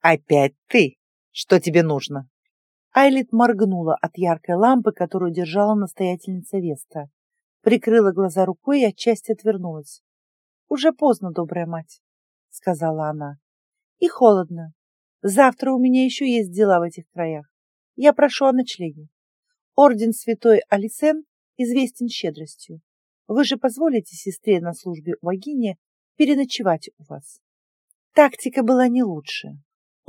«Опять ты? Что тебе нужно?» Айлит моргнула от яркой лампы, которую держала настоятельница Веста. Прикрыла глаза рукой и отчасти отвернулась. «Уже поздно, добрая мать», — сказала она. «И холодно. Завтра у меня еще есть дела в этих краях. Я прошу о ночлеге. Орден святой Алисен известен щедростью. Вы же позволите сестре на службе у богини переночевать у вас?» Тактика была не лучше.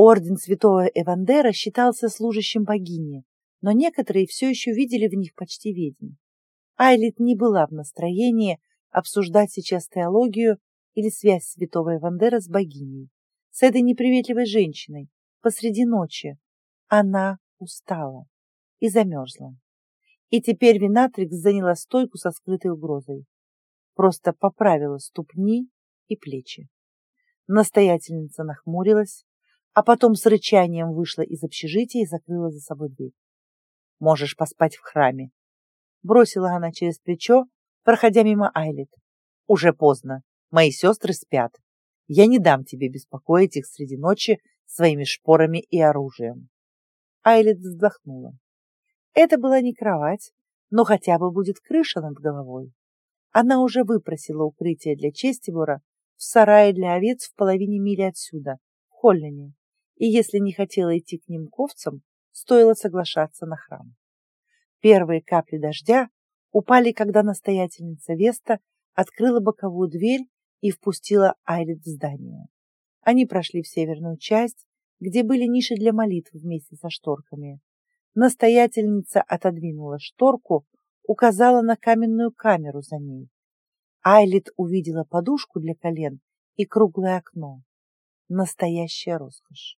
Орден святого Эвандера считался служащим богини, но некоторые все еще видели в них почти ведьм. Айлит не была в настроении обсуждать сейчас теологию или связь святого Эвандера с богиней, с этой неприветливой женщиной посреди ночи. Она устала и замерзла. И теперь Винатрикс заняла стойку со скрытой угрозой. Просто поправила ступни и плечи. Настоятельница нахмурилась, а потом с рычанием вышла из общежития и закрыла за собой дверь. «Можешь поспать в храме», — бросила она через плечо, проходя мимо Айлет. «Уже поздно. Мои сестры спят. Я не дам тебе беспокоить их среди ночи своими шпорами и оружием». Айлет вздохнула. Это была не кровать, но хотя бы будет крыша над головой. Она уже выпросила укрытие для Честивора в сарае для овец в половине мили отсюда, в Холлине и если не хотела идти к ним ковцам, стоило соглашаться на храм. Первые капли дождя упали, когда настоятельница Веста открыла боковую дверь и впустила Айлет в здание. Они прошли в северную часть, где были ниши для молитв вместе со шторками. Настоятельница отодвинула шторку, указала на каменную камеру за ней. Айлит увидела подушку для колен и круглое окно. Настоящая роскошь.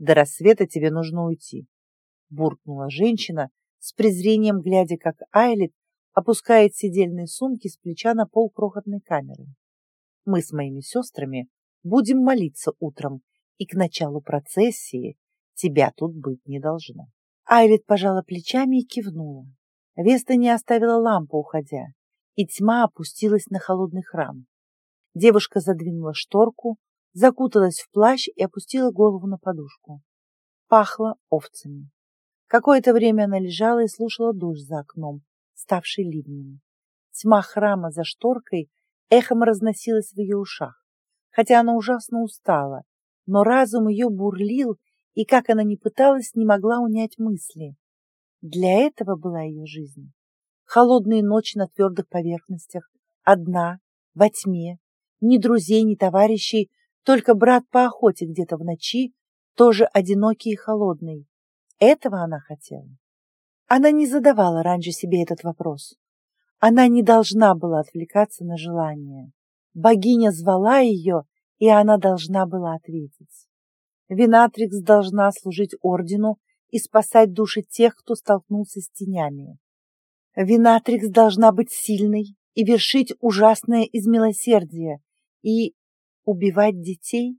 До рассвета тебе нужно уйти, буркнула женщина, с презрением глядя, как Айлит опускает сидельные сумки с плеча на пол крохотной камеры. Мы с моими сестрами будем молиться утром, и к началу процессии тебя тут быть не должно. Айлит пожала плечами и кивнула. Веста не оставила лампу, уходя, и тьма опустилась на холодный храм. Девушка задвинула шторку, закуталась в плащ и опустила голову на подушку. Пахло овцами. Какое-то время она лежала и слушала дождь за окном, ставший ливнем. Тьма храма за шторкой эхом разносилась в ее ушах, хотя она ужасно устала, но разум ее бурлил, и, как она ни пыталась, не могла унять мысли. Для этого была ее жизнь. Холодные ночи на твердых поверхностях, одна, во тьме, ни друзей, ни товарищей, только брат по охоте где-то в ночи, тоже одинокий и холодный. Этого она хотела. Она не задавала раньше себе этот вопрос. Она не должна была отвлекаться на желание. Богиня звала ее, и она должна была ответить. Винатрикс должна служить ордену и спасать души тех, кто столкнулся с тенями. Винатрикс должна быть сильной и вершить ужасное из милосердия, и убивать детей?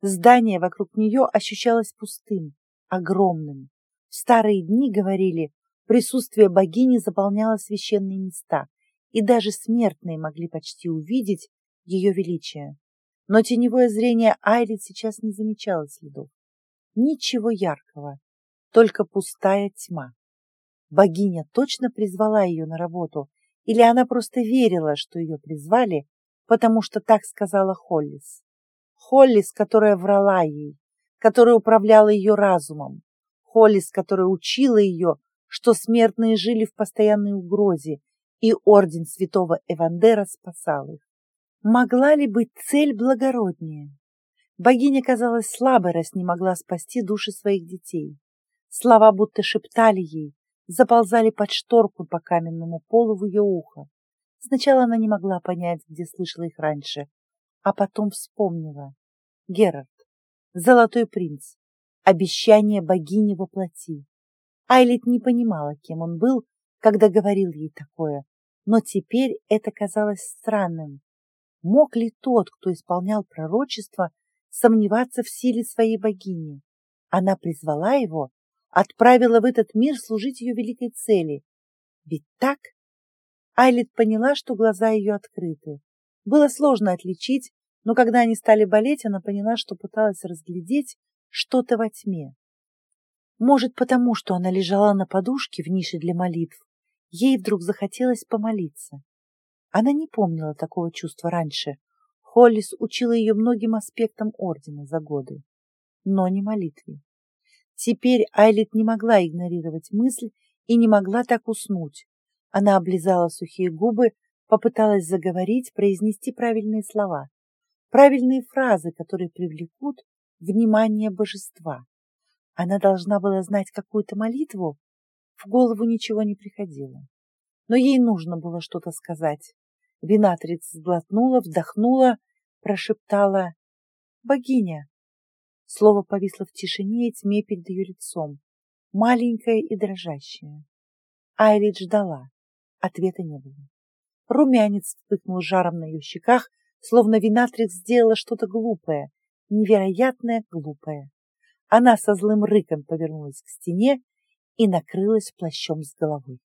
Здание вокруг нее ощущалось пустым, огромным. В старые дни, говорили, присутствие богини заполняло священные места, и даже смертные могли почти увидеть ее величие. Но теневое зрение Айлит сейчас не замечало следов. Ничего яркого, только пустая тьма. Богиня точно призвала ее на работу, или она просто верила, что ее призвали, потому что так сказала Холлис. Холлис, которая врала ей, которая управляла ее разумом. Холлис, которая учила ее, что смертные жили в постоянной угрозе, и орден святого Эвандера спасал их. Могла ли быть цель благороднее? Богиня казалась слабой, раз не могла спасти души своих детей. Слова будто шептали ей, заползали под шторку по каменному полу в ее ухо. Сначала она не могла понять, где слышала их раньше, а потом вспомнила. Герард, Золотой принц, обещание богини воплоти. Айлит не понимала, кем он был, когда говорил ей такое, но теперь это казалось странным. Мог ли тот, кто исполнял пророчество, сомневаться в силе своей богини? Она призвала его, отправила в этот мир служить ее великой цели. Ведь так? Айлит поняла, что глаза ее открыты. Было сложно отличить но когда они стали болеть, она поняла, что пыталась разглядеть что-то во тьме. Может, потому что она лежала на подушке в нише для молитв, ей вдруг захотелось помолиться. Она не помнила такого чувства раньше. Холлис учила ее многим аспектам ордена за годы, но не молитве. Теперь Айлит не могла игнорировать мысль и не могла так уснуть. Она облизала сухие губы, попыталась заговорить, произнести правильные слова, правильные фразы, которые привлекут внимание божества. Она должна была знать какую-то молитву, в голову ничего не приходило. Но ей нужно было что-то сказать. Винатриц сглотнула, вдохнула, прошептала «Богиня!». Слово повисло в тишине и тьме перед ее лицом, маленькое и дрожащее. Айлит ждала. Ответа не было. Румянец вспыхнул жаром на ее щеках, словно Винатрикс сделала что-то глупое, невероятное глупое. Она со злым рыком повернулась к стене и накрылась плащом с головой.